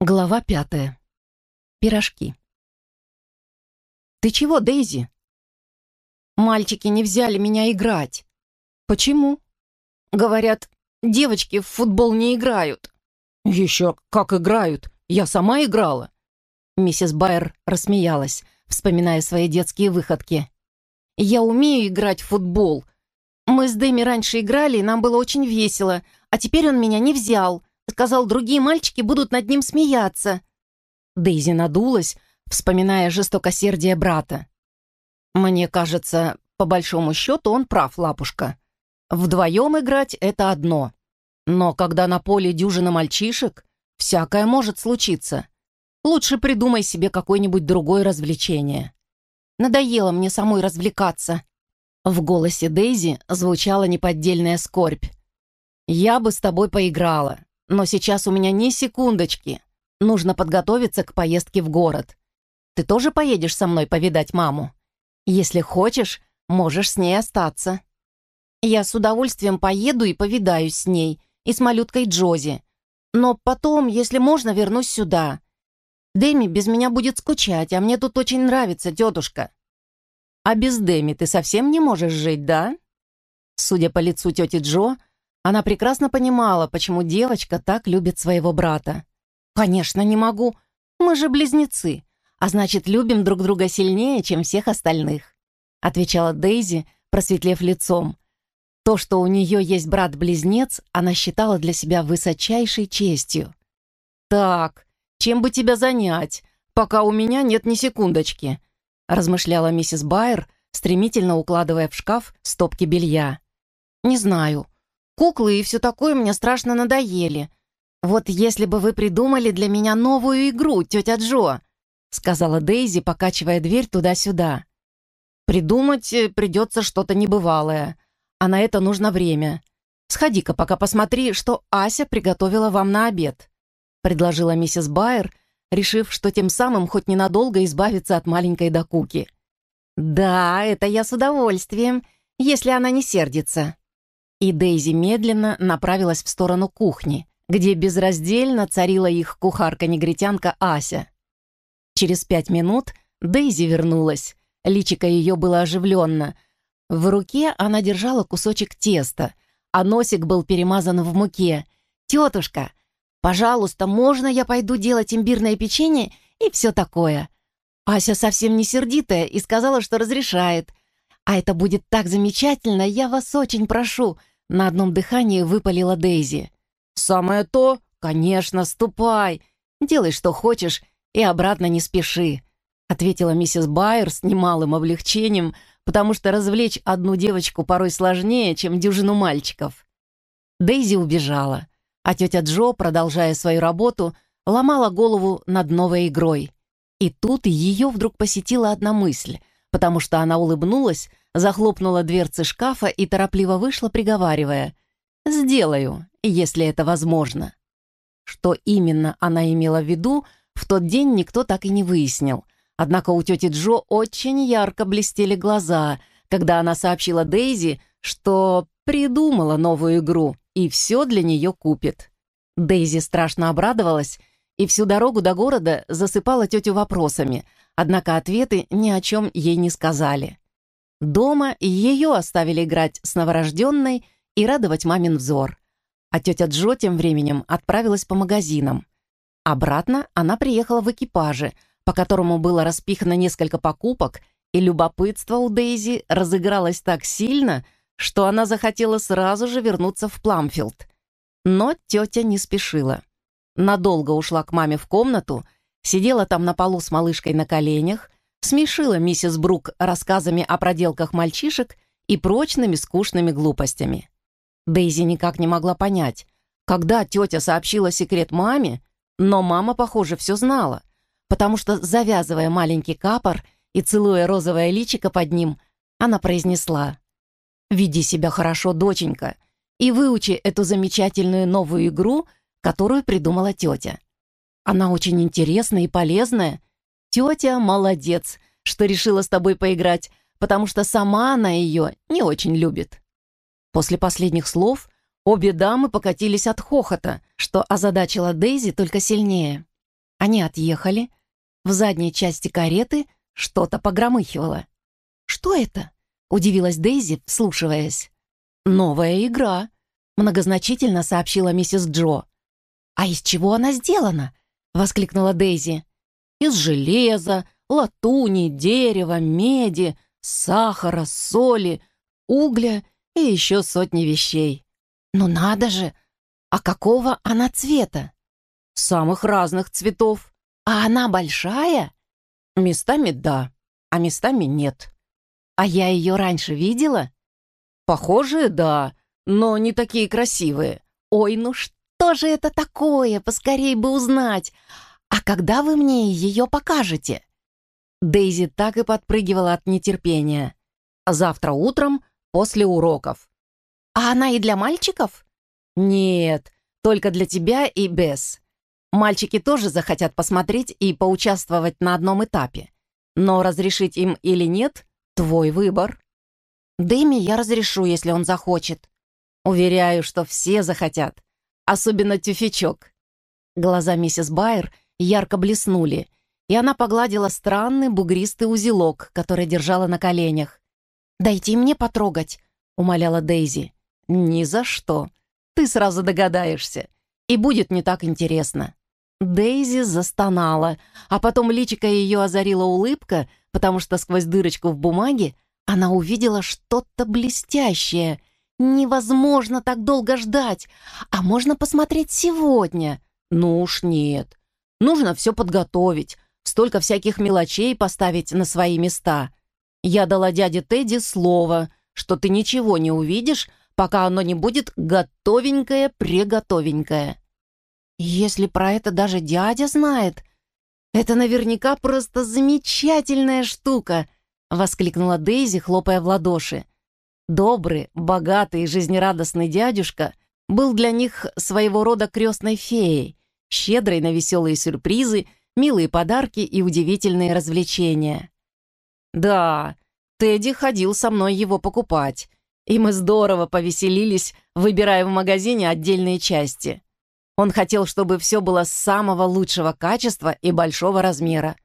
Глава пятая. Пирожки. «Ты чего, Дейзи?» «Мальчики не взяли меня играть». «Почему?» «Говорят, девочки в футбол не играют». «Еще как играют! Я сама играла!» Миссис Байер рассмеялась, вспоминая свои детские выходки. «Я умею играть в футбол. Мы с Дэми раньше играли, и нам было очень весело, а теперь он меня не взял. Сказал, другие мальчики будут над ним смеяться. Дейзи надулась, вспоминая жестокосердие брата. «Мне кажется, по большому счету он прав, лапушка. Вдвоем играть — это одно. Но когда на поле дюжина мальчишек, всякое может случиться. Лучше придумай себе какое-нибудь другое развлечение. Надоело мне самой развлекаться». В голосе Дейзи звучала неподдельная скорбь. «Я бы с тобой поиграла, но сейчас у меня ни секундочки. Нужно подготовиться к поездке в город. Ты тоже поедешь со мной повидать маму? Если хочешь, можешь с ней остаться. Я с удовольствием поеду и повидаюсь с ней, и с малюткой Джози. Но потом, если можно, вернусь сюда. Дэми без меня будет скучать, а мне тут очень нравится, тетушка. А без Дэми ты совсем не можешь жить, да? Судя по лицу тети Джо, она прекрасно понимала, почему девочка так любит своего брата. «Конечно, не могу. Мы же близнецы, а значит, любим друг друга сильнее, чем всех остальных», отвечала Дейзи, просветлев лицом. То, что у нее есть брат-близнец, она считала для себя высочайшей честью. «Так, чем бы тебя занять, пока у меня нет ни секундочки», размышляла миссис Байер, стремительно укладывая в шкаф стопки белья. «Не знаю. Куклы и все такое мне страшно надоели. Вот если бы вы придумали для меня новую игру, тетя Джо», сказала Дейзи, покачивая дверь туда-сюда. «Придумать э, придется что-то небывалое, а на это нужно время. Сходи-ка пока посмотри, что Ася приготовила вам на обед», предложила миссис Байер, решив, что тем самым хоть ненадолго избавиться от маленькой докуки. «Да, это я с удовольствием, если она не сердится», и Дейзи медленно направилась в сторону кухни, где безраздельно царила их кухарка-негритянка Ася. Через пять минут Дейзи вернулась. Личико ее было оживленно. В руке она держала кусочек теста, а носик был перемазан в муке. «Тетушка, пожалуйста, можно я пойду делать имбирное печенье и все такое?» Ася совсем не сердитая и сказала, что разрешает. «А это будет так замечательно, я вас очень прошу!» На одном дыхании выпалила Дейзи. «Самое то? Конечно, ступай! Делай, что хочешь, и обратно не спеши!» Ответила миссис Байер с немалым облегчением, потому что развлечь одну девочку порой сложнее, чем дюжину мальчиков. Дейзи убежала, а тетя Джо, продолжая свою работу, ломала голову над новой игрой. И тут ее вдруг посетила одна мысль — потому что она улыбнулась, захлопнула дверцы шкафа и торопливо вышла, приговаривая «Сделаю, если это возможно». Что именно она имела в виду, в тот день никто так и не выяснил. Однако у тети Джо очень ярко блестели глаза, когда она сообщила Дейзи, что придумала новую игру и все для нее купит. Дейзи страшно обрадовалась и всю дорогу до города засыпала тетю вопросами, однако ответы ни о чем ей не сказали. Дома ее оставили играть с новорожденной и радовать мамин взор. А тетя Джо тем временем отправилась по магазинам. Обратно она приехала в экипаже, по которому было распихано несколько покупок, и любопытство у Дейзи разыгралось так сильно, что она захотела сразу же вернуться в Пламфилд. Но тетя не спешила. Надолго ушла к маме в комнату — Сидела там на полу с малышкой на коленях, смешила миссис Брук рассказами о проделках мальчишек и прочными скучными глупостями. Дейзи никак не могла понять, когда тетя сообщила секрет маме, но мама, похоже, все знала, потому что, завязывая маленький капор и целуя розовое личико под ним, она произнесла «Веди себя хорошо, доченька, и выучи эту замечательную новую игру, которую придумала тетя. Она очень интересная и полезная. Тетя молодец, что решила с тобой поиграть, потому что сама она ее не очень любит». После последних слов обе дамы покатились от хохота, что озадачило Дейзи только сильнее. Они отъехали. В задней части кареты что-то погромыхивало. «Что это?» — удивилась Дейзи, вслушиваясь. «Новая игра», — многозначительно сообщила миссис Джо. «А из чего она сделана?» — воскликнула Дейзи. «Из железа, латуни, дерева, меди, сахара, соли, угля и еще сотни вещей». «Ну надо же! А какого она цвета?» «Самых разных цветов. А она большая?» «Местами да, а местами нет». «А я ее раньше видела?» «Похожие, да, но не такие красивые. Ой, ну что же это такое? Поскорей бы узнать. А когда вы мне ее покажете?» Дейзи так и подпрыгивала от нетерпения. «Завтра утром после уроков». «А она и для мальчиков?» «Нет, только для тебя и Бесс. Мальчики тоже захотят посмотреть и поучаствовать на одном этапе. Но разрешить им или нет — твой выбор». «Дэми я разрешу, если он захочет». «Уверяю, что все захотят. Особенно тюфячок». Глаза миссис Байер ярко блеснули, и она погладила странный бугристый узелок, который держала на коленях. «Дайте мне потрогать», — умоляла Дейзи. «Ни за что. Ты сразу догадаешься. И будет не так интересно». Дейзи застонала, а потом личико ее озарила улыбка, потому что сквозь дырочку в бумаге она увидела что-то блестящее. Невозможно так долго ждать. А можно посмотреть сегодня? Ну уж нет. Нужно все подготовить, столько всяких мелочей поставить на свои места. Я дала дяде Тедди слово, что ты ничего не увидишь, пока оно не будет готовенькое-приготовенькое. Если про это даже дядя знает, это наверняка просто замечательная штука, воскликнула Дейзи, хлопая в ладоши. Добрый, богатый и жизнерадостный дядюшка был для них своего рода крестной феей, щедрой на веселые сюрпризы, милые подарки и удивительные развлечения. Да, Тедди ходил со мной его покупать, и мы здорово повеселились, выбирая в магазине отдельные части. Он хотел, чтобы все было самого лучшего качества и большого размера.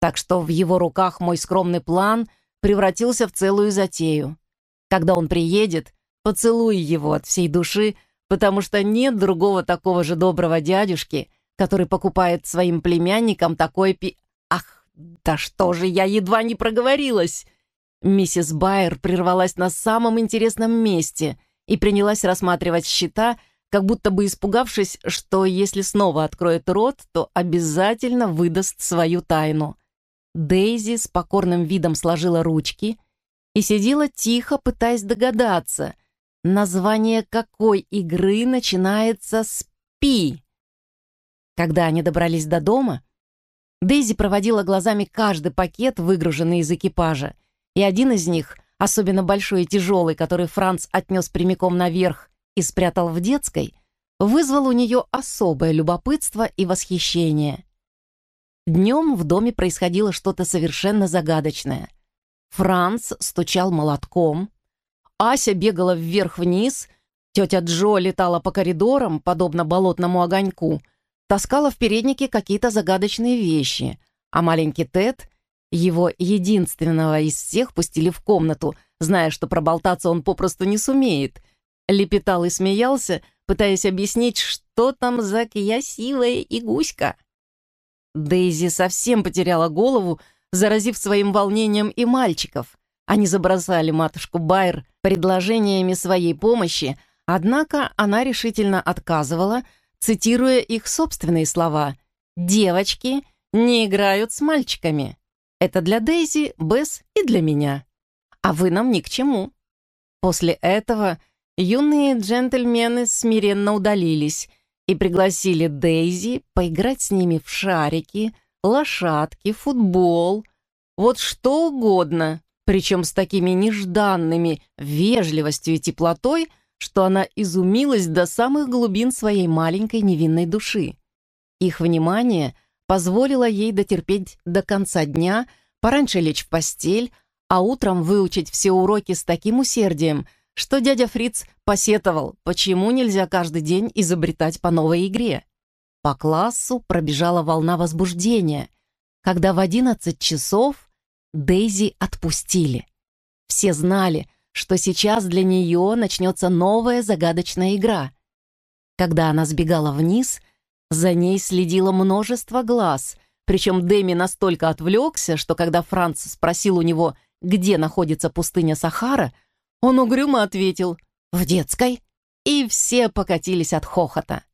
Так что в его руках мой скромный план превратился в целую затею. Когда он приедет, поцелуй его от всей души, потому что нет другого такого же доброго дядюшки, который покупает своим племянникам такое пи... Ах, да что же, я едва не проговорилась! Миссис Байер прервалась на самом интересном месте и принялась рассматривать счета, как будто бы испугавшись, что если снова откроет рот, то обязательно выдаст свою тайну. Дейзи с покорным видом сложила ручки и сидела тихо, пытаясь догадаться, название какой игры начинается с «пи». Когда они добрались до дома, Дейзи проводила глазами каждый пакет, выгруженный из экипажа, и один из них, особенно большой и тяжелый, который Франц отнес прямиком наверх и спрятал в детской, вызвал у нее особое любопытство и восхищение. Днем в доме происходило что-то совершенно загадочное. Франц стучал молотком, Ася бегала вверх-вниз, тетя Джо летала по коридорам, подобно болотному огоньку, таскала в переднике какие-то загадочные вещи, а маленький Тед его единственного из всех пустили в комнату, зная, что проболтаться он попросту не сумеет. Лепетал и смеялся, пытаясь объяснить, что там за красивая игуська. Дейзи совсем потеряла голову, заразив своим волнением и мальчиков. Они забросали матушку Байер предложениями своей помощи, однако она решительно отказывала, цитируя их собственные слова «Девочки не играют с мальчиками». Это для Дейзи, Бесс и для меня. А вы нам ни к чему». После этого юные джентльмены смиренно удалились и пригласили Дейзи поиграть с ними в шарики, лошадки, футбол, вот что угодно, причем с такими нежданными вежливостью и теплотой, что она изумилась до самых глубин своей маленькой невинной души. Их внимание позволила ей дотерпеть до конца дня, пораньше лечь в постель, а утром выучить все уроки с таким усердием, что дядя Фриц посетовал, почему нельзя каждый день изобретать по новой игре. По классу пробежала волна возбуждения, когда в 11 часов Дейзи отпустили. Все знали, что сейчас для нее начнется новая загадочная игра. Когда она сбегала вниз, за ней следило множество глаз, причем Дэми настолько отвлекся, что когда Франц спросил у него, где находится пустыня Сахара, он угрюмо ответил «В детской», и все покатились от хохота.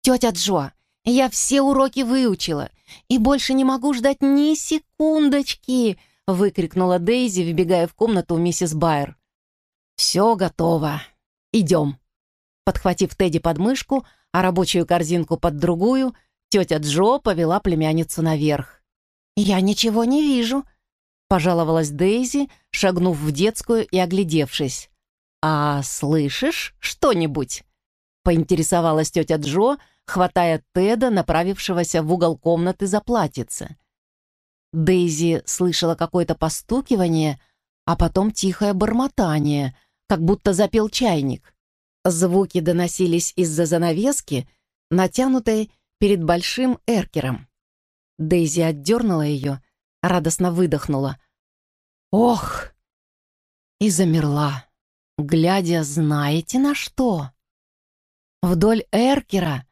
«Тетя Джо, я все уроки выучила и больше не могу ждать ни секундочки!» выкрикнула Дейзи, вбегая в комнату миссис Байер. «Все готово. Идем». Подхватив Тедди под мышку, а рабочую корзинку под другую, тетя Джо повела племянницу наверх. «Я ничего не вижу», — пожаловалась Дейзи, шагнув в детскую и оглядевшись. «А слышишь что-нибудь?» — поинтересовалась тетя Джо, хватая Теда, направившегося в угол комнаты за платьице. Дейзи слышала какое-то постукивание, а потом тихое бормотание, как будто запел чайник. Звуки доносились из-за занавески, натянутой перед большим эркером. Дейзи отдернула ее, радостно выдохнула. «Ох!» И замерла, глядя, знаете на что? Вдоль эркера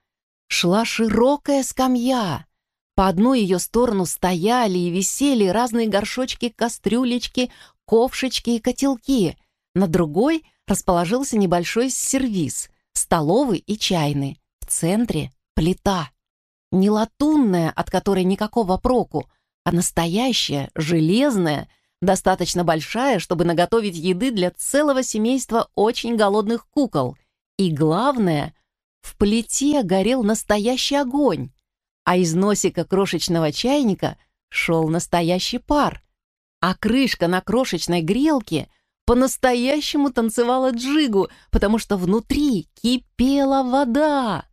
шла широкая скамья. По одну ее сторону стояли и висели разные горшочки, кастрюлечки, ковшечки и котелки. На другой расположился небольшой сервиз, столовый и чайный. В центре — плита. Не латунная, от которой никакого проку, а настоящая, железная, достаточно большая, чтобы наготовить еды для целого семейства очень голодных кукол. И главное, в плите горел настоящий огонь, а из носика крошечного чайника шел настоящий пар, а крышка на крошечной грелке — по-настоящему танцевала джигу, потому что внутри кипела вода.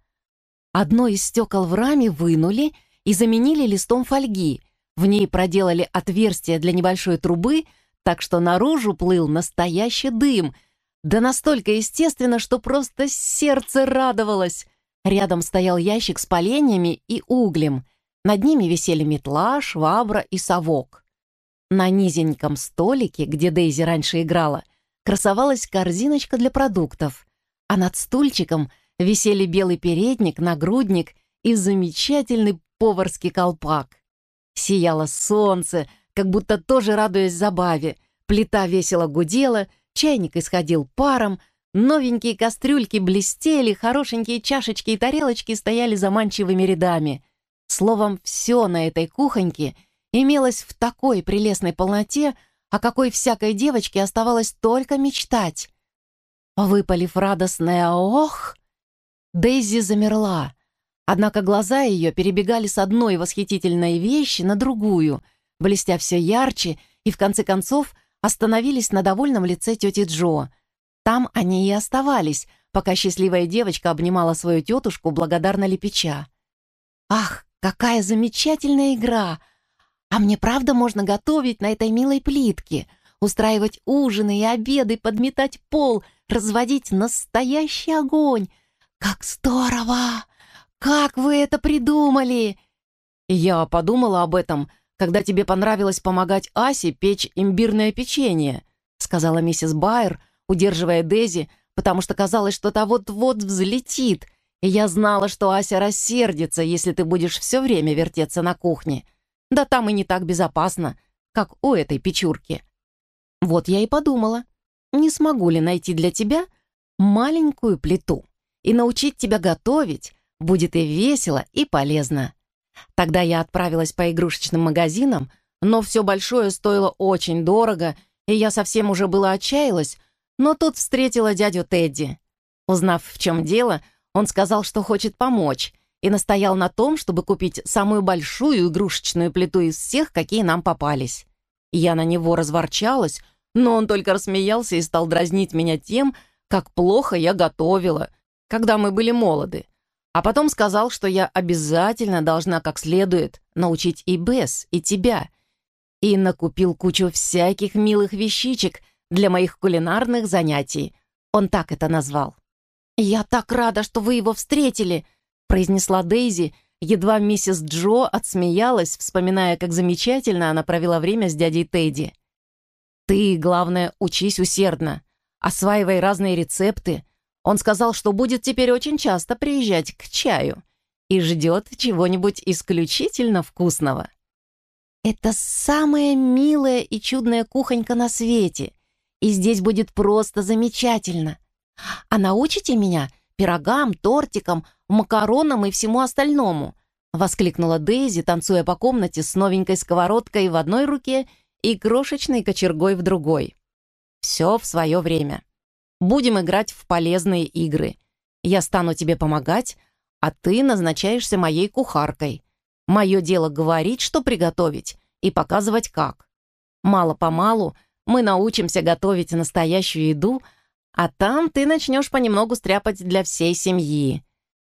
Одно из стекол в раме вынули и заменили листом фольги. В ней проделали отверстие для небольшой трубы, так что наружу плыл настоящий дым. Да настолько естественно, что просто сердце радовалось. Рядом стоял ящик с поленьями и углем. Над ними висели метла, швабра и совок. На низеньком столике, где Дейзи раньше играла, красовалась корзиночка для продуктов, а над стульчиком висели белый передник, нагрудник и замечательный поварский колпак. Сияло солнце, как будто тоже радуясь забаве. Плита весело гудела, чайник исходил паром, новенькие кастрюльки блестели, хорошенькие чашечки и тарелочки стояли заманчивыми рядами. Словом, все на этой кухоньке — имелось в такой прелестной полноте, о какой всякой девочке оставалось только мечтать. Выпалив радостное «Ох!», Дейзи замерла. Однако глаза ее перебегали с одной восхитительной вещи на другую, блестя все ярче, и в конце концов остановились на довольном лице тети Джо. Там они и оставались, пока счастливая девочка обнимала свою тетушку, благодарно лепеча. «Ах, какая замечательная игра!» А мне правда можно готовить на этой милой плитке, устраивать ужины и обеды, подметать пол, разводить настоящий огонь. Как здорово! Как вы это придумали? Я подумала об этом, когда тебе понравилось помогать Асе печь имбирное печенье, сказала миссис Байер, удерживая Дези, потому что казалось, что та вот-вот взлетит, и я знала, что Ася рассердится, если ты будешь все время вертеться на кухне. Да там и не так безопасно, как у этой печурки. Вот я и подумала, не смогу ли найти для тебя маленькую плиту и научить тебя готовить, будет и весело, и полезно. Тогда я отправилась по игрушечным магазинам, но все большое стоило очень дорого, и я совсем уже была отчаялась, но тут встретила дядю Тедди. Узнав, в чем дело, он сказал, что хочет помочь, и настоял на том, чтобы купить самую большую игрушечную плиту из всех, какие нам попались. Я на него разворчалась, но он только рассмеялся и стал дразнить меня тем, как плохо я готовила, когда мы были молоды. А потом сказал, что я обязательно должна как следует научить и Бесс, и тебя. И накупил кучу всяких милых вещичек для моих кулинарных занятий. Он так это назвал. «Я так рада, что вы его встретили!» произнесла Дейзи, едва миссис Джо отсмеялась, вспоминая, как замечательно она провела время с дядей Тедди. «Ты, главное, учись усердно, осваивай разные рецепты. Он сказал, что будет теперь очень часто приезжать к чаю и ждет чего-нибудь исключительно вкусного». «Это самая милая и чудная кухонька на свете, и здесь будет просто замечательно. А научите меня пирогам, тортикам, макаронам и всему остальному», воскликнула Дейзи, танцуя по комнате с новенькой сковородкой в одной руке и крошечной кочергой в другой. «Все в свое время. Будем играть в полезные игры. Я стану тебе помогать, а ты назначаешься моей кухаркой. Мое дело говорить, что приготовить, и показывать как. Мало-помалу мы научимся готовить настоящую еду, а там ты начнешь понемногу стряпать для всей семьи.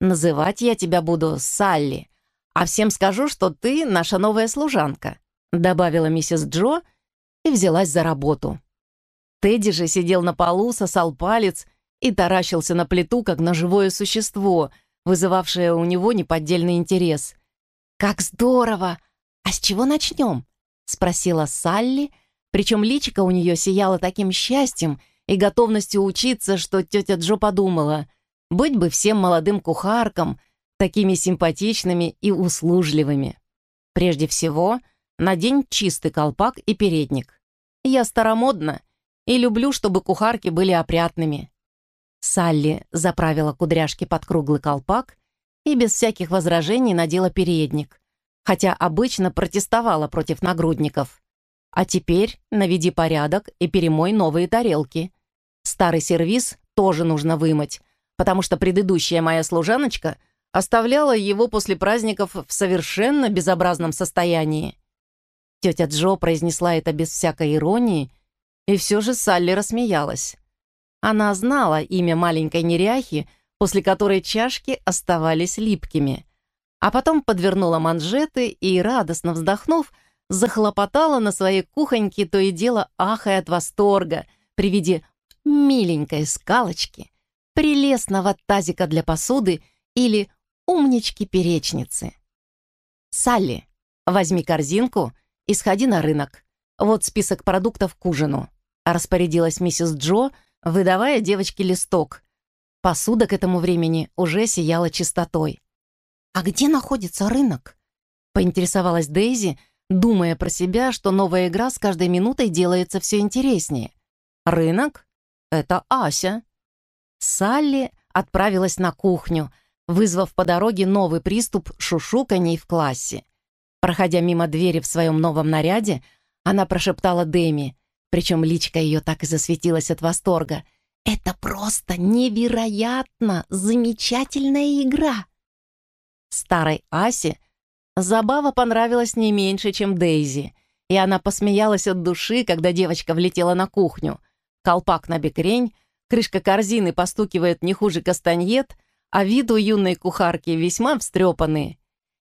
Называть я тебя буду Салли, а всем скажу, что ты наша новая служанка», добавила миссис Джо и взялась за работу. Тедди же сидел на полу, сосал палец и таращился на плиту, как на живое существо, вызывавшее у него неподдельный интерес. «Как здорово! А с чего начнем?» — спросила Салли, причем личико у нее сияло таким счастьем и готовностью учиться, что тетя Джо подумала, быть бы всем молодым кухаркам такими симпатичными и услужливыми. Прежде всего, надень чистый колпак и передник. Я старомодна и люблю, чтобы кухарки были опрятными. Салли заправила кудряшки под круглый колпак и без всяких возражений надела передник, хотя обычно протестовала против нагрудников. А теперь наведи порядок и перемой новые тарелки. Старый сервиз тоже нужно вымыть, потому что предыдущая моя служаночка оставляла его после праздников в совершенно безобразном состоянии. Тетя Джо произнесла это без всякой иронии, и все же Салли рассмеялась. Она знала имя маленькой неряхи, после которой чашки оставались липкими. А потом подвернула манжеты и, радостно вздохнув, захлопотала на своей кухоньке, то и дело ахая от восторга при виде миленькой скалочки, прелестного тазика для посуды или умнички-перечницы. «Салли, возьми корзинку и сходи на рынок. Вот список продуктов к ужину», распорядилась миссис Джо, выдавая девочке листок. Посуда к этому времени уже сияла чистотой. «А где находится рынок?» — поинтересовалась Дейзи, думая про себя, что новая игра с каждой минутой делается все интереснее. «Рынок? Это Ася». Салли отправилась на кухню, вызвав по дороге новый приступ шушуканий в классе. Проходя мимо двери в своем новом наряде, она прошептала Дэми, причем личка ее так и засветилась от восторга. «Это просто невероятно замечательная игра!» Старой Асе забава понравилась не меньше, чем Дейзи, и она посмеялась от души, когда девочка влетела на кухню. Колпак на бекрень, крышка корзины постукивает не хуже кастаньет, а вид у юной кухарки весьма встрепанный.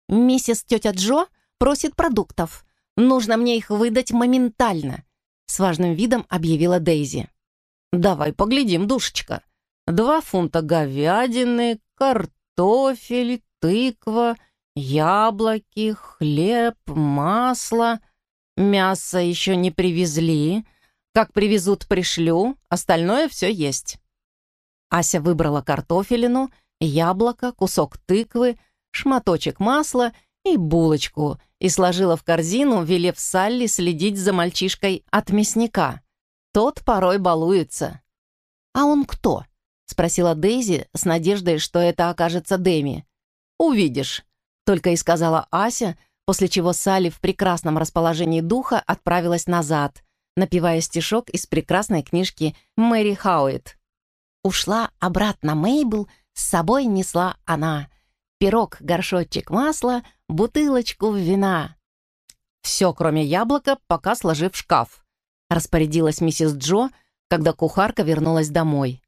«Миссис тетя Джо просит продуктов. Нужно мне их выдать моментально. С важным видом объявила Дейзи. «Давай поглядим, душечка. Два фунта говядины, картофель, тыква, яблоки, хлеб, масло. Мясо еще не привезли. Как привезут, пришлю. Остальное все есть». Ася выбрала картофелину, яблоко, кусок тыквы, шматочек масла и булочку и сложила в корзину, велев Салли следить за мальчишкой от мясника. Тот порой балуется. «А он кто?» — спросила Дейзи с надеждой, что это окажется Дэми. «Увидишь», — только и сказала Ася, после чего Салли в прекрасном расположении духа отправилась назад, напевая стишок из прекрасной книжки Мэри Хауит. Ушла обратно Мейбл, с собой несла она — пирог, горшочек масла, бутылочку вина. Все, кроме яблока, пока сложив в шкаф. Распорядилась миссис Джо, когда кухарка вернулась домой.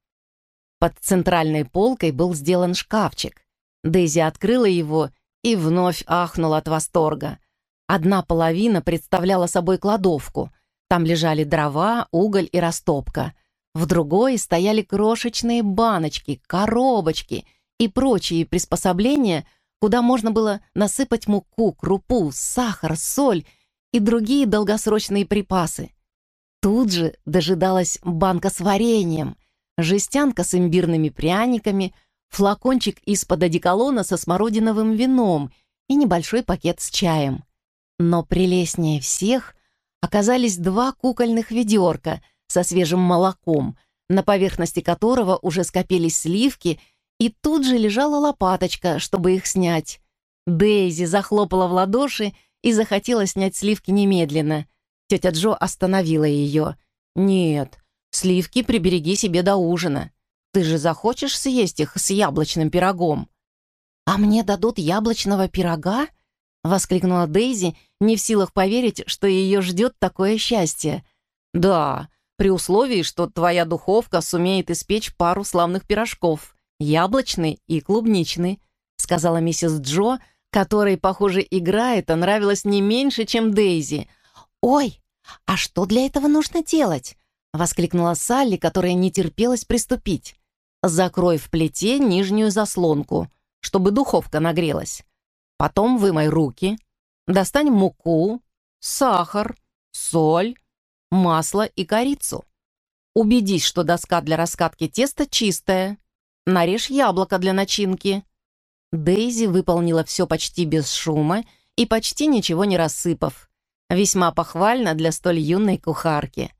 Под центральной полкой был сделан шкафчик. Дейзи открыла его и вновь ахнула от восторга. Одна половина представляла собой кладовку. Там лежали дрова, уголь и растопка. В другой стояли крошечные баночки, коробочки и прочие приспособления, куда можно было насыпать муку, крупу, сахар, соль и другие долгосрочные припасы. Тут же дожидалась банка с вареньем, жестянка с имбирными пряниками, флакончик из-под одеколона со смородиновым вином и небольшой пакет с чаем. Но прелестнее всех оказались два кукольных ведерка со свежим молоком, на поверхности которого уже скопились сливки, и тут же лежала лопаточка, чтобы их снять. Дейзи захлопала в ладоши и захотела снять сливки немедленно. Тетя Джо остановила ее. «Нет, сливки прибереги себе до ужина. Ты же захочешь съесть их с яблочным пирогом». «А мне дадут яблочного пирога?» — воскликнула Дейзи, не в силах поверить, что ее ждет такое счастье. «Да, при условии, что твоя духовка сумеет испечь пару славных пирожков, яблочный и клубничный», — сказала миссис Джо, которой, похоже, игра эта нравилась не меньше, чем Дейзи. «Ой, а что для этого нужно делать?» — воскликнула Салли, которая не терпелась приступить. «Закрой в плите нижнюю заслонку», чтобы духовка нагрелась. Потом вымой руки, достань муку, сахар, соль, масло и корицу. Убедись, что доска для раскатки теста чистая. Нарежь яблоко для начинки. Дейзи выполнила все почти без шума и почти ничего не рассыпав. Весьма похвально для столь юной кухарки.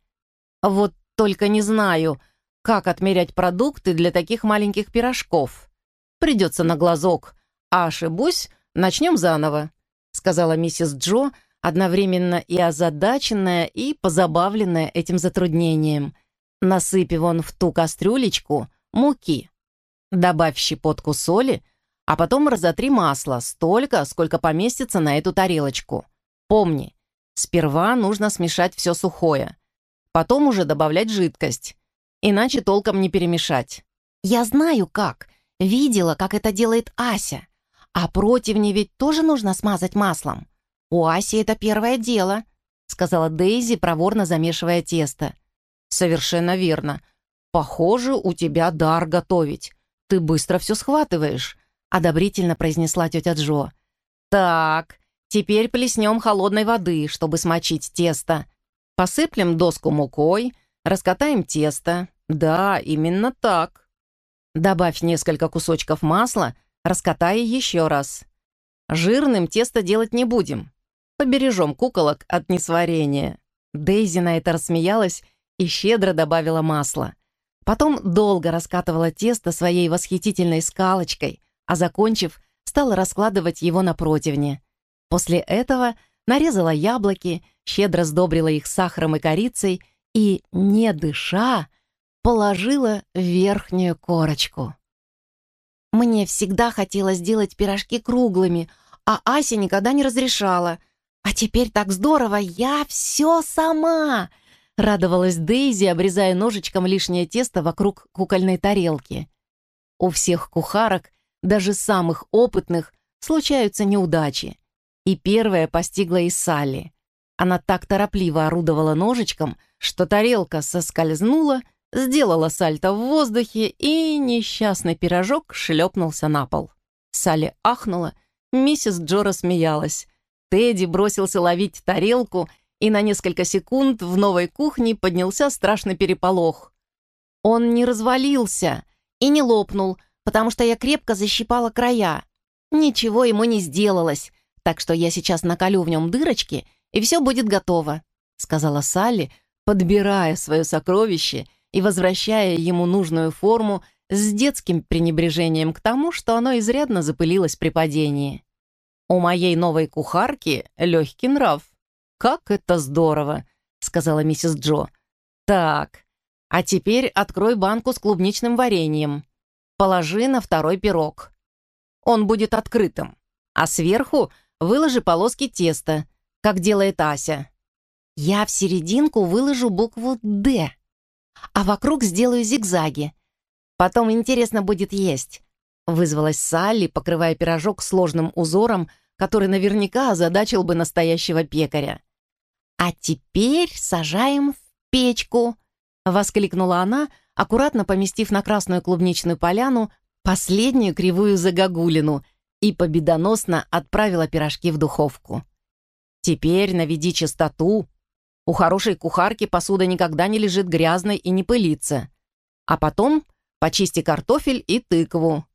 Вот только не знаю, как отмерять продукты для таких маленьких пирожков. Придется на глазок. А ошибусь, начнем заново», — сказала миссис Джо, одновременно и озадаченная, и позабавленная этим затруднением. Насыпи вон в ту кастрюлечку муки. Добавь щепотку соли, а потом разотри масло столько, сколько поместится на эту тарелочку. Помни, сперва нужно смешать все сухое, потом уже добавлять жидкость, иначе толком не перемешать. «Я знаю как», Видела, как это делает Ася. А противни ведь тоже нужно смазать маслом. У Аси это первое дело, сказала Дейзи, проворно замешивая тесто. Совершенно верно. Похоже, у тебя дар готовить. Ты быстро все схватываешь, одобрительно произнесла тетя Джо. Так, теперь плеснем холодной воды, чтобы смочить тесто. Посыплем доску мукой, раскатаем тесто. Да, именно так. Добавь несколько кусочков масла, раскатай еще раз. Жирным тесто делать не будем. Побережем куколок от несварения. Дейзи на это рассмеялась и щедро добавила масло. Потом долго раскатывала тесто своей восхитительной скалочкой, а закончив, стала раскладывать его на противне. После этого нарезала яблоки, щедро сдобрила их сахаром и корицей и, не дыша, положила верхнюю корочку. Мне всегда хотелось сделать пирожки круглыми, а Ася никогда не разрешала. А теперь так здорово, я все сама!» Радовалась Дейзи, обрезая ножичком лишнее тесто вокруг кукольной тарелки. У всех кухарок, даже самых опытных, случаются неудачи. И первая постигла и Салли. Она так торопливо орудовала ножичком, что тарелка соскользнула — сделала сальто в воздухе, и несчастный пирожок шлепнулся на пол. Салли ахнула, миссис Джо рассмеялась. Тедди бросился ловить тарелку, и на несколько секунд в новой кухне поднялся страшный переполох. Он не развалился и не лопнул, потому что я крепко защипала края. Ничего ему не сделалось, так что я сейчас наколю в нем дырочки, и все будет готово», — сказала Салли, подбирая свое сокровище и возвращая ему нужную форму с детским пренебрежением к тому, что оно изрядно запылилось при падении. «У моей новой кухарки легкий нрав. Как это здорово!» — сказала миссис Джо. «Так, а теперь открой банку с клубничным вареньем. Положи на второй пирог. Он будет открытым, а сверху выложи полоски теста, как делает Ася. Я в серединку выложу букву «Д», а вокруг сделаю зигзаги. Потом интересно будет есть», — вызвалась Салли, покрывая пирожок сложным узором, который наверняка озадачил бы настоящего пекаря. «А теперь сажаем в печку», — воскликнула она, аккуратно поместив на красную клубничную поляну последнюю кривую загогулину и победоносно отправила пирожки в духовку. Теперь наведи чистоту. У хорошей кухарки посуда никогда не лежит грязной и не пылится. А потом почисти картофель и тыкву.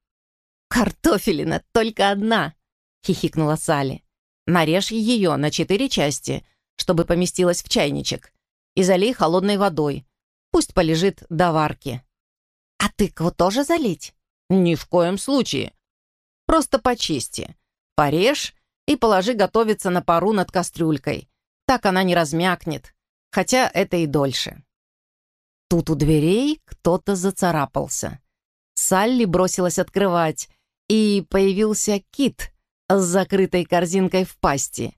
«Картофелина только одна!» — хихикнула Салли. «Нарежь ее на четыре части, чтобы поместилась в чайничек, и залей холодной водой. Пусть полежит до варки». «А тыкву тоже залить?» «Ни в коем случае. Просто почисти. Порежь и положи готовиться на пару над кастрюлькой. Так она не размякнет, хотя это и дольше». Тут у дверей кто-то зацарапался. Салли бросилась открывать, и появился кит с закрытой корзинкой в пасти.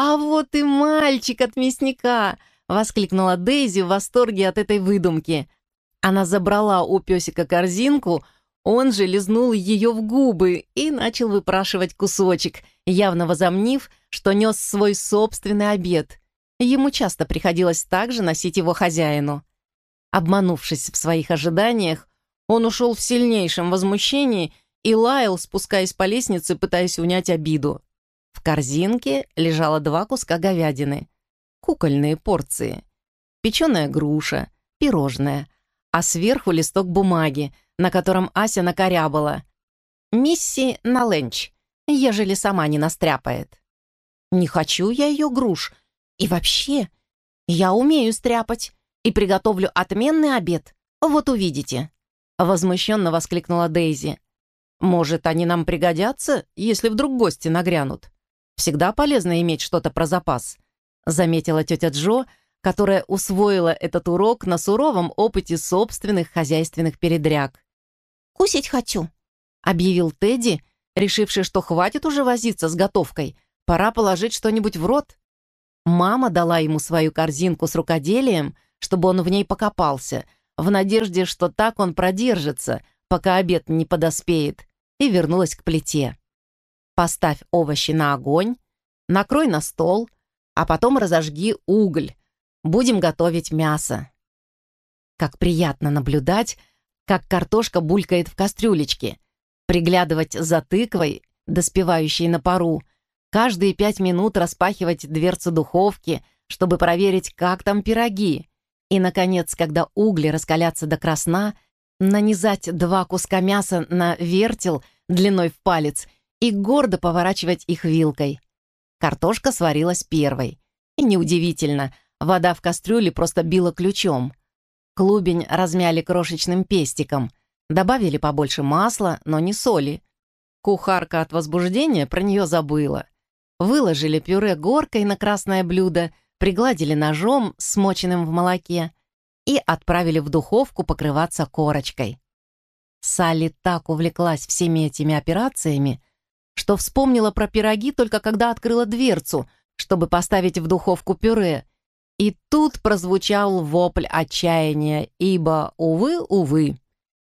«А вот и мальчик от мясника!» — воскликнула Дейзи в восторге от этой выдумки. Она забрала у песика корзинку, он же лизнул ее в губы и начал выпрашивать кусочек, явно возомнив, что нес свой собственный обед. Ему часто приходилось также носить его хозяину. Обманувшись в своих ожиданиях, он ушел в сильнейшем возмущении и лаял, спускаясь по лестнице, пытаясь унять обиду. Корзинке лежало два куска говядины. Кукольные порции. Печеная груша, пирожное, а сверху листок бумаги, на котором Ася накорябала. «Мисси на ленч, ежели сама не настряпает». «Не хочу я ее груш. И вообще, я умею стряпать и приготовлю отменный обед. Вот увидите». Возмущенно воскликнула Дейзи. Может, они нам пригодятся, если вдруг гости нагрянут? Всегда полезно иметь что-то про запас», — заметила тетя Джо, которая усвоила этот урок на суровом опыте собственных хозяйственных передряг. «Кусить хочу», — объявил Тедди, решивший, что хватит уже возиться с готовкой, пора положить что-нибудь в рот. Мама дала ему свою корзинку с рукоделием, чтобы он в ней покопался, в надежде, что так он продержится, пока обед не подоспеет, и вернулась к плите. Поставь овощи на огонь, накрой на стол, а потом разожги уголь. Будем готовить мясо. Как приятно наблюдать, как картошка булькает в кастрюлечке, приглядывать за тыквой, доспевающей на пару, каждые пять минут распахивать дверцу духовки, чтобы проверить, как там пироги. И, наконец, когда угли раскалятся до красна — нанизать два куска мяса на вертел длиной в палец и гордо поворачивать их вилкой. Картошка сварилась первой. И неудивительно, вода в кастрюле просто била ключом. Клубень размяли крошечным пестиком, добавили побольше масла, но не соли. Кухарка от возбуждения про нее забыла. Выложили пюре горкой на красное блюдо, пригладили ножом, смоченным в молоке, и отправили в духовку покрываться корочкой. Салли так увлеклась всеми этими операциями, что вспомнила про пироги только когда открыла дверцу, чтобы поставить в духовку пюре. И тут прозвучал вопль отчаяния, ибо, увы, увы,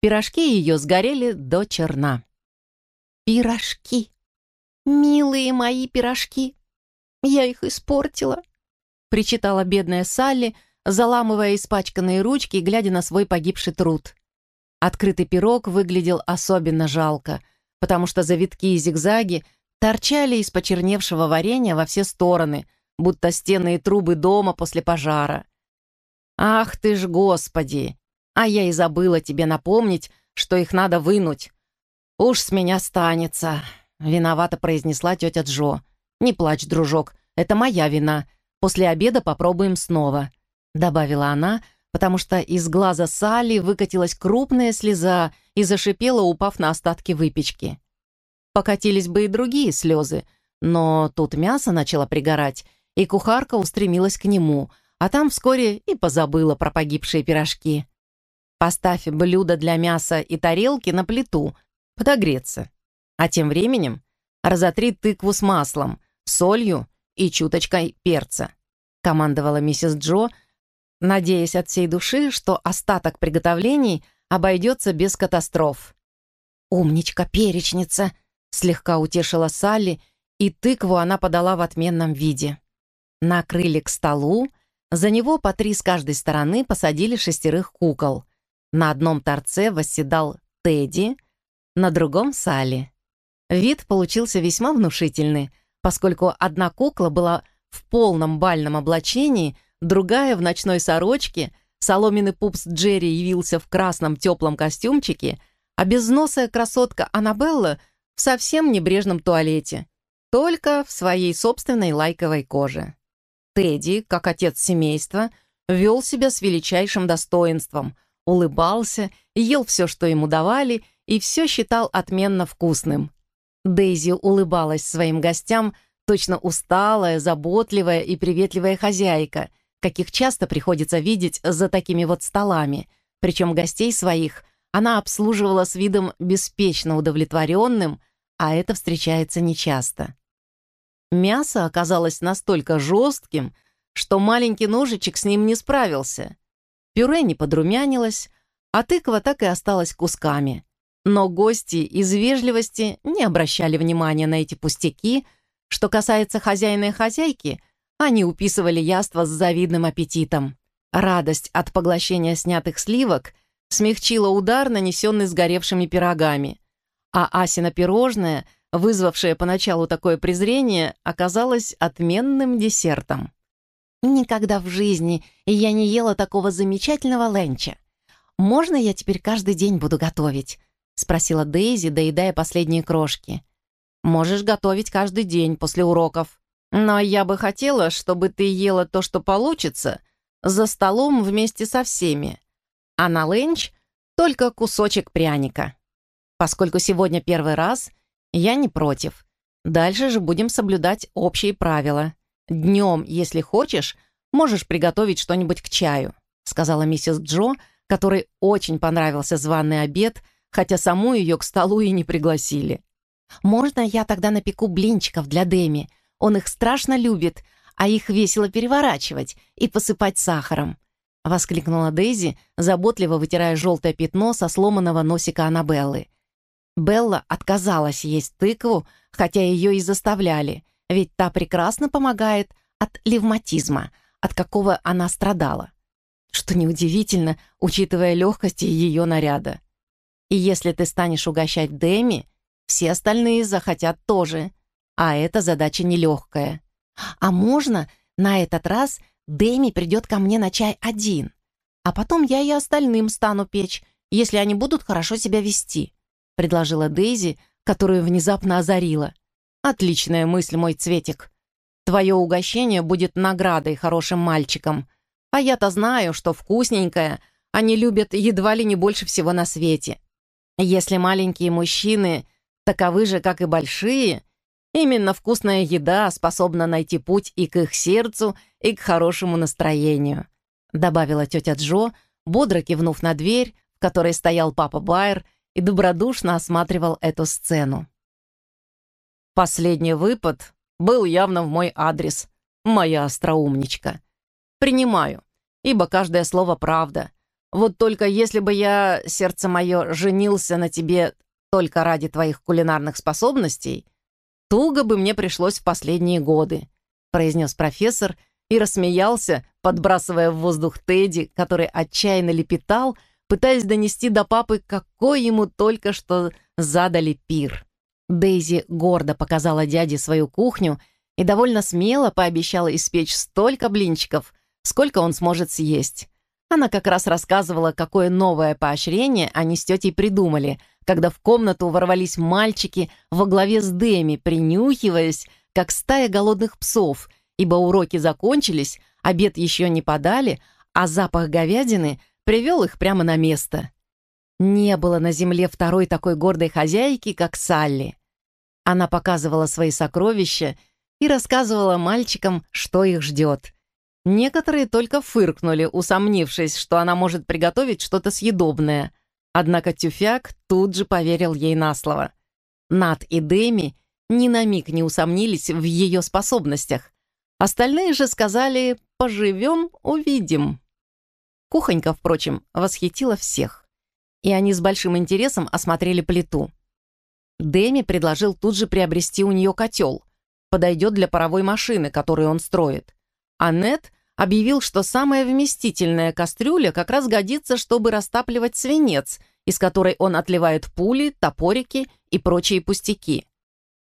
пирожки ее сгорели до черна. «Пирожки! Милые мои пирожки! Я их испортила!» — причитала бедная Салли, — заламывая испачканные ручки и глядя на свой погибший труд. Открытый пирог выглядел особенно жалко, потому что завитки и зигзаги торчали из почерневшего варенья во все стороны, будто стены и трубы дома после пожара. «Ах ты ж, Господи! А я и забыла тебе напомнить, что их надо вынуть. Уж с меня станется», — виновато произнесла тетя Джо. «Не плачь, дружок, это моя вина. После обеда попробуем снова». — добавила она, потому что из глаза Салли выкатилась крупная слеза и зашипела, упав на остатки выпечки. Покатились бы и другие слезы, но тут мясо начало пригорать, и кухарка устремилась к нему, а там вскоре и позабыла про погибшие пирожки. «Поставь блюдо для мяса и тарелки на плиту, подогреться. А тем временем разотри тыкву с маслом, солью и чуточкой перца», — командовала миссис Джо, — надеясь от всей души, что остаток приготовлений обойдется без катастроф. «Умничка-перечница!» — слегка утешила Салли, и тыкву она подала в отменном виде. Накрыли к столу, за него по три с каждой стороны посадили шестерых кукол. На одном торце восседал Тедди, на другом — Салли. Вид получился весьма внушительный, поскольку одна кукла была в полном бальном облачении, другая в ночной сорочке, соломенный пупс Джерри явился в красном теплом костюмчике, а безносая красотка Аннабелла в совсем небрежном туалете, только в своей собственной лайковой коже. Тедди, как отец семейства, вел себя с величайшим достоинством, улыбался, ел все, что ему давали, и все считал отменно вкусным. Дейзи улыбалась своим гостям, точно усталая, заботливая и приветливая хозяйка, каких часто приходится видеть за такими вот столами, причем гостей своих она обслуживала с видом беспечно удовлетворенным, а это встречается нечасто. Мясо оказалось настолько жестким, что маленький ножичек с ним не справился. Пюре не подрумянилось, а тыква так и осталась кусками. Но гости из вежливости не обращали внимания на эти пустяки. Что касается хозяина и хозяйки, они уписывали яство с завидным аппетитом. Радость от поглощения снятых сливок смягчила удар, нанесенный сгоревшими пирогами. А Асина пирожное, вызвавшее поначалу такое презрение, оказалось отменным десертом. Никогда в жизни я не ела такого замечательного ленча. Можно я теперь каждый день буду готовить?» — спросила Дейзи, доедая последние крошки. «Можешь готовить каждый день после уроков. Но я бы хотела, чтобы ты ела то, что получится, за столом вместе со всеми. А на ленч только кусочек пряника. Поскольку сегодня первый раз, я не против. Дальше же будем соблюдать общие правила». «Днем, если хочешь, можешь приготовить что-нибудь к чаю», сказала миссис Джо, которой очень понравился званый обед, хотя саму ее к столу и не пригласили. «Можно я тогда напеку блинчиков для Дэми? Он их страшно любит, а их весело переворачивать и посыпать сахаром», — воскликнула Дейзи, заботливо вытирая желтое пятно со сломанного носика Аннабеллы. Белла отказалась есть тыкву, хотя ее и заставляли, ведь та прекрасно помогает от левматизма, от какого она страдала. Что неудивительно, учитывая легкость ее наряда. И если ты станешь угощать Дэми, все остальные захотят тоже, а эта задача нелегкая. А можно на этот раз Дэми придет ко мне на чай один, а потом я и остальным стану печь, если они будут хорошо себя вести», предложила Дейзи, которую внезапно озарила. «Отличная мысль, мой цветик. Твое угощение будет наградой хорошим мальчикам. А я-то знаю, что вкусненькое они любят едва ли не больше всего на свете. Если маленькие мужчины таковы же, как и большие, именно вкусная еда способна найти путь и к их сердцу, и к хорошему настроению», добавила тетя Джо, бодро кивнув на дверь, в которой стоял папа Байер и добродушно осматривал эту сцену. Последний выпад был явно в мой адрес, моя остроумничка. Принимаю, ибо каждое слово правда. Вот только если бы я, сердце мое, женился на тебе только ради твоих кулинарных способностей, туго бы мне пришлось в последние годы», произнес профессор и рассмеялся, подбрасывая в воздух Тедди, который отчаянно лепетал, пытаясь донести до папы, какой ему только что задали пир. Дейзи гордо показала дяде свою кухню и довольно смело пообещала испечь столько блинчиков, сколько он сможет съесть. Она как раз рассказывала, какое новое поощрение они с тетей придумали, когда в комнату ворвались мальчики во главе с Дэми, принюхиваясь, как стая голодных псов, ибо уроки закончились, обед еще не подали, а запах говядины привел их прямо на место. Не было на земле второй такой гордой хозяйки, как Салли. Она показывала свои сокровища и рассказывала мальчикам, что их ждет. Некоторые только фыркнули, усомнившись, что она может приготовить что-то съедобное. Однако Тюфяк тут же поверил ей на слово. Над и Дэми ни на миг не усомнились в ее способностях. Остальные же сказали «поживем, увидим». Кухонька, впрочем, восхитила всех. И они с большим интересом осмотрели плиту. Дэми предложил тут же приобрести у нее котел. Подойдет для паровой машины, которую он строит. А Нет объявил, что самая вместительная кастрюля как раз годится, чтобы растапливать свинец из которой он отливает пули, топорики и прочие пустяки.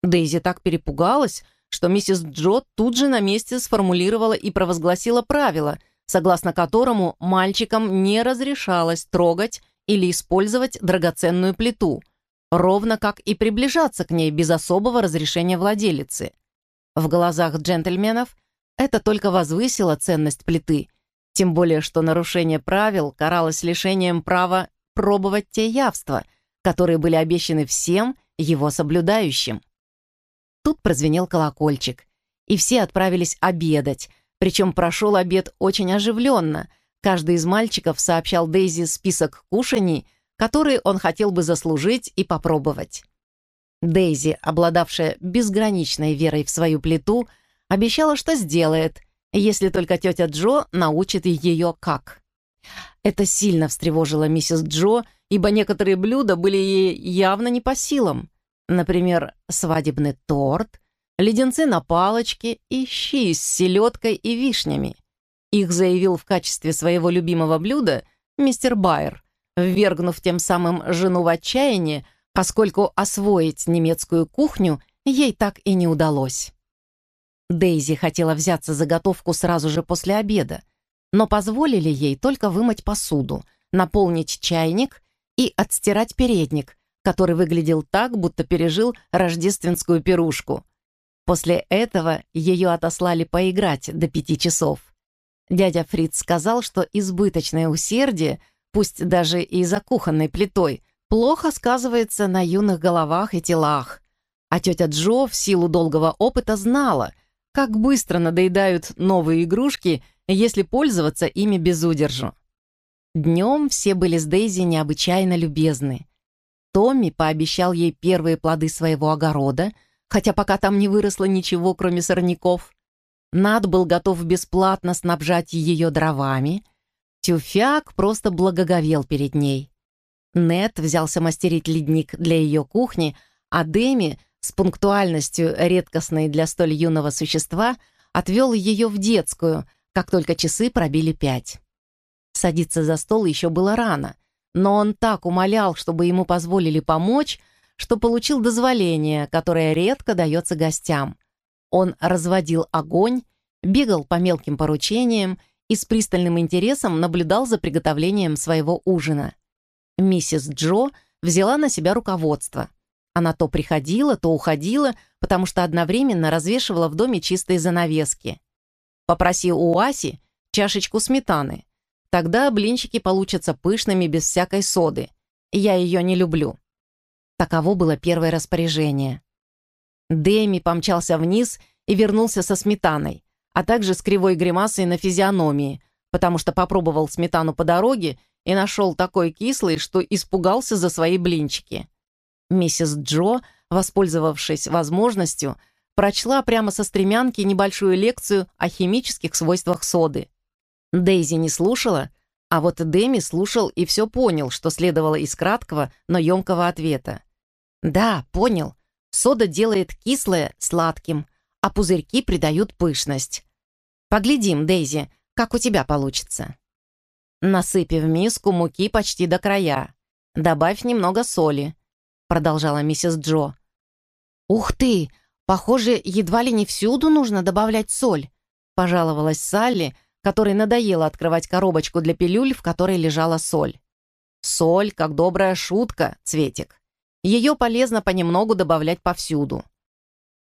Дейзи так перепугалась, что миссис Джо тут же на месте сформулировала и провозгласила правило, согласно которому мальчикам не разрешалось трогать или использовать драгоценную плиту, ровно как и приближаться к ней без особого разрешения владелицы. В глазах джентльменов это только возвысило ценность плиты, тем более что нарушение правил каралось лишением права пробовать те явства, которые были обещаны всем его соблюдающим. Тут прозвенел колокольчик, и все отправились обедать, причем прошел обед очень оживленно. Каждый из мальчиков сообщал Дейзи список кушаний, которые он хотел бы заслужить и попробовать. Дейзи, обладавшая безграничной верой в свою плиту, обещала, что сделает, если только тетя Джо научит ее как. Это сильно встревожило миссис Джо, ибо некоторые блюда были ей явно не по силам. Например, свадебный торт, леденцы на палочке и щи с селедкой и вишнями. Их заявил в качестве своего любимого блюда мистер Байер, ввергнув тем самым жену в отчаяние, поскольку освоить немецкую кухню ей так и не удалось. Дейзи хотела взяться за готовку сразу же после обеда, но позволили ей только вымыть посуду, наполнить чайник и отстирать передник, который выглядел так, будто пережил рождественскую пирушку. После этого ее отослали поиграть до пяти часов. Дядя Фриц сказал, что избыточное усердие, пусть даже и за кухонной плитой, плохо сказывается на юных головах и телах. А тетя Джо в силу долгого опыта знала, как быстро надоедают новые игрушки, если пользоваться ими без удержу. Днем все были с Дейзи необычайно любезны. Томми пообещал ей первые плоды своего огорода, хотя пока там не выросло ничего, кроме сорняков. Над был готов бесплатно снабжать ее дровами. Тюфяк просто благоговел перед ней. Нет взялся мастерить ледник для ее кухни, а Дэми с пунктуальностью, редкостной для столь юного существа, отвел ее в детскую, как только часы пробили пять. Садиться за стол еще было рано, но он так умолял, чтобы ему позволили помочь, что получил дозволение, которое редко дается гостям. Он разводил огонь, бегал по мелким поручениям и с пристальным интересом наблюдал за приготовлением своего ужина. Миссис Джо взяла на себя руководство. Она то приходила, то уходила, потому что одновременно развешивала в доме чистые занавески. «Попроси у Аси чашечку сметаны», Тогда блинчики получатся пышными без всякой соды. Я ее не люблю. Таково было первое распоряжение. Дэми помчался вниз и вернулся со сметаной, а также с кривой гримасой на физиономии, потому что попробовал сметану по дороге и нашел такой кислый, что испугался за свои блинчики. Миссис Джо, воспользовавшись возможностью, прочла прямо со стремянки небольшую лекцию о химических свойствах соды. Дейзи не слушала, а вот Дэми слушал и все понял, что следовало из краткого, но емкого ответа. «Да, понял. Сода делает кислое сладким, а пузырьки придают пышность. Поглядим, Дейзи, как у тебя получится». «Насыпи в миску муки почти до края. Добавь немного соли», — продолжала миссис Джо. «Ух ты! Похоже, едва ли не всюду нужно добавлять соль», — пожаловалась Салли, которой надоело открывать коробочку для пилюль, в которой лежала соль. Соль, как добрая шутка, Цветик. Ее полезно понемногу добавлять повсюду.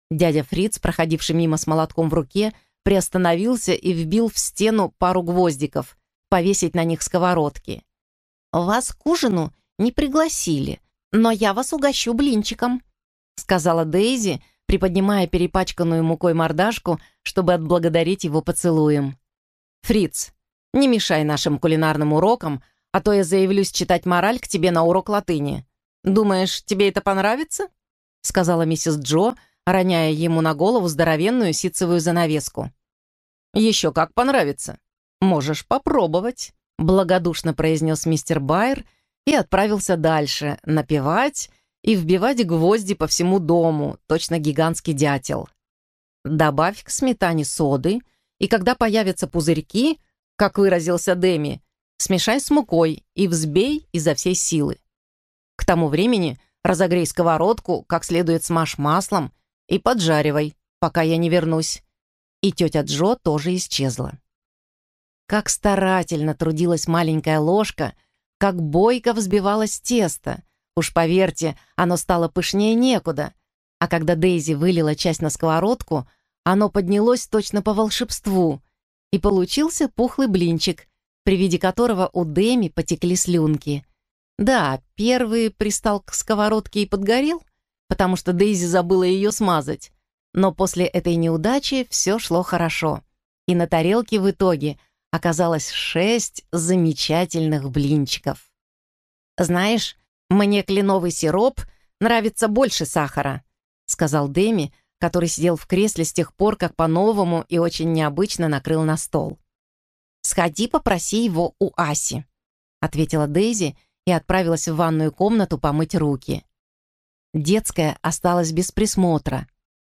Дядя Фриц, проходивший мимо с молотком в руке, приостановился и вбил в стену пару гвоздиков, повесить на них сковородки. «Вас к ужину не пригласили, но я вас угощу блинчиком», сказала Дейзи, приподнимая перепачканную мукой мордашку, чтобы отблагодарить его поцелуем. «Фриц, не мешай нашим кулинарным урокам, а то я заявлюсь читать мораль к тебе на урок латыни. Думаешь, тебе это понравится?» сказала миссис Джо, роняя ему на голову здоровенную ситцевую занавеску. «Еще как понравится. Можешь попробовать», благодушно произнес мистер Байер и отправился дальше, напевать и вбивать гвозди по всему дому, точно гигантский дятел. Добавь к сметане соды — и когда появятся пузырьки, как выразился Деми, смешай с мукой и взбей изо всей силы. К тому времени разогрей сковородку, как следует смажь маслом и поджаривай, пока я не вернусь. И тетя Джо тоже исчезла. Как старательно трудилась маленькая ложка, как бойко взбивалось тесто. Уж поверьте, оно стало пышнее некуда. А когда Дейзи вылила часть на сковородку, оно поднялось точно по волшебству, и получился пухлый блинчик, при виде которого у Дэми потекли слюнки. Да, первый пристал к сковородке и подгорел, потому что Дейзи забыла ее смазать. Но после этой неудачи все шло хорошо. И на тарелке в итоге оказалось шесть замечательных блинчиков. «Знаешь, мне кленовый сироп нравится больше сахара», сказал Дэми, который сидел в кресле с тех пор, как по-новому и очень необычно накрыл на стол. «Сходи, попроси его у Аси», — ответила Дейзи и отправилась в ванную комнату помыть руки. Детская осталась без присмотра.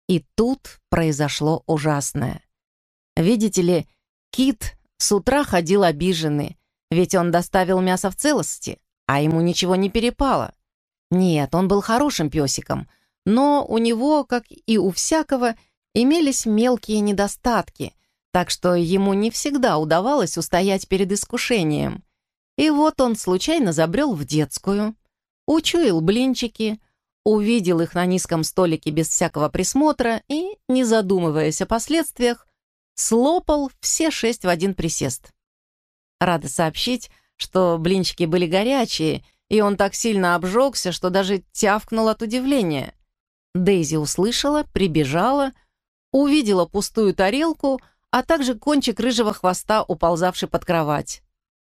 И тут произошло ужасное. Видите ли, Кит с утра ходил обиженный, ведь он доставил мясо в целости, а ему ничего не перепало. Нет, он был хорошим песиком, но у него, как и у всякого, имелись мелкие недостатки, так что ему не всегда удавалось устоять перед искушением. И вот он случайно забрел в детскую, учуял блинчики, увидел их на низком столике без всякого присмотра и, не задумываясь о последствиях, слопал все шесть в один присест. Рада сообщить, что блинчики были горячие, и он так сильно обжегся, что даже тявкнул от удивления. Дейзи услышала, прибежала, увидела пустую тарелку, а также кончик рыжего хвоста, уползавший под кровать.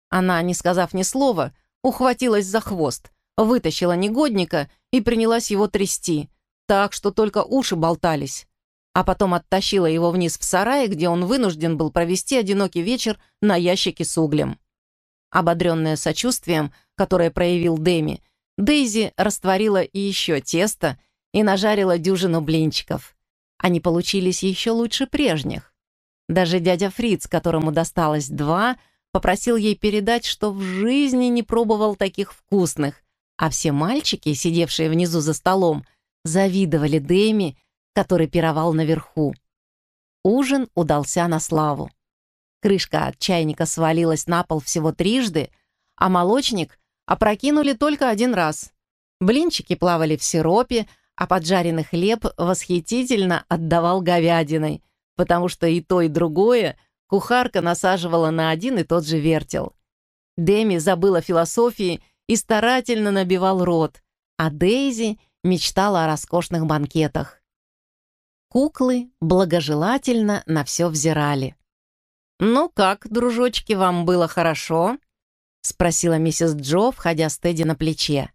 Она, не сказав ни слова, ухватилась за хвост, вытащила негодника и принялась его трясти, так что только уши болтались. А потом оттащила его вниз в сарай, где он вынужден был провести одинокий вечер на ящике с углем. Ободренная сочувствием, которое проявил Дэми, Дейзи растворила и еще тесто и нажарила дюжину блинчиков. Они получились еще лучше прежних. Даже дядя Фриц, которому досталось два, попросил ей передать, что в жизни не пробовал таких вкусных, а все мальчики, сидевшие внизу за столом, завидовали Дэми, который пировал наверху. Ужин удался на славу. Крышка от чайника свалилась на пол всего трижды, а молочник опрокинули только один раз. Блинчики плавали в сиропе, а поджаренный хлеб восхитительно отдавал говядиной, потому что и то, и другое кухарка насаживала на один и тот же вертел. Деми забыла философии и старательно набивал рот, а Дейзи мечтала о роскошных банкетах. Куклы благожелательно на все взирали. «Ну как, дружочки, вам было хорошо?» — спросила миссис Джо, входя с Тедди на плече.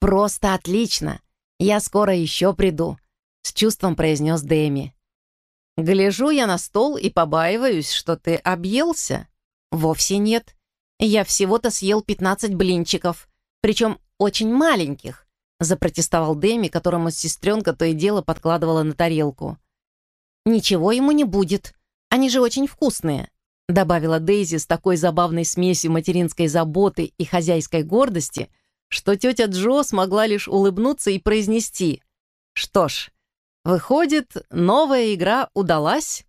«Просто отлично! «Я скоро еще приду», — с чувством произнес Дэми. «Гляжу я на стол и побаиваюсь, что ты объелся». «Вовсе нет. Я всего-то съел 15 блинчиков, причем очень маленьких», — запротестовал Дэми, которому сестренка то и дело подкладывала на тарелку. «Ничего ему не будет. Они же очень вкусные», — добавила Дейзи с такой забавной смесью материнской заботы и хозяйской гордости — что тетя Джо смогла лишь улыбнуться и произнести «Что ж, выходит, новая игра удалась?»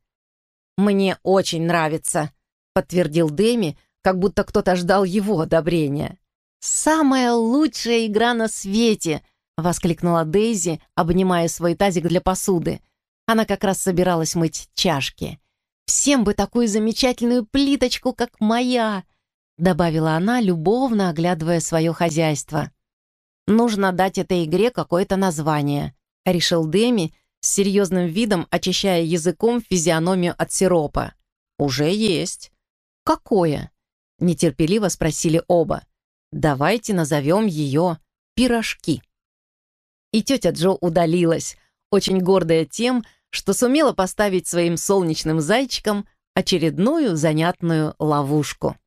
«Мне очень нравится», — подтвердил Дэми, как будто кто-то ждал его одобрения. «Самая лучшая игра на свете!» — воскликнула Дейзи, обнимая свой тазик для посуды. Она как раз собиралась мыть чашки. «Всем бы такую замечательную плиточку, как моя!» добавила она, любовно оглядывая свое хозяйство. «Нужно дать этой игре какое-то название», — решил Дэми, с серьезным видом очищая языком физиономию от сиропа. «Уже есть». «Какое?» — нетерпеливо спросили оба. «Давайте назовем ее «Пирожки». И тетя Джо удалилась, очень гордая тем, что сумела поставить своим солнечным зайчикам очередную занятную ловушку.